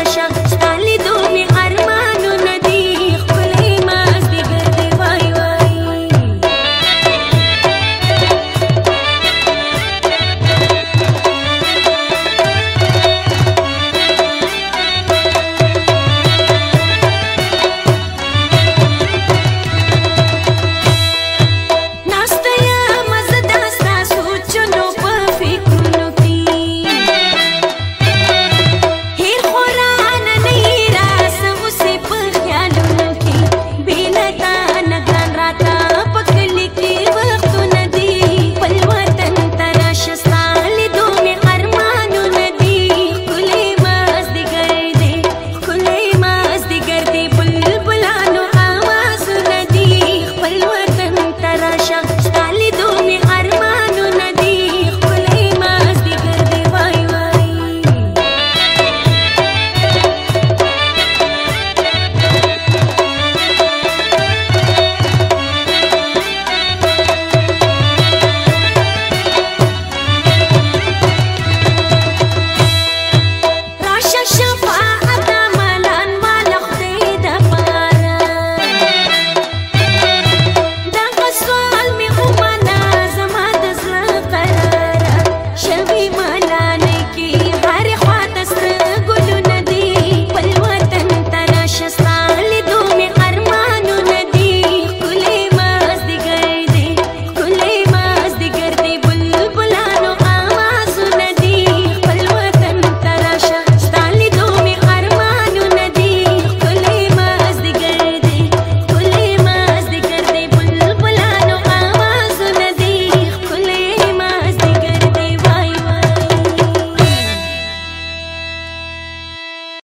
आशा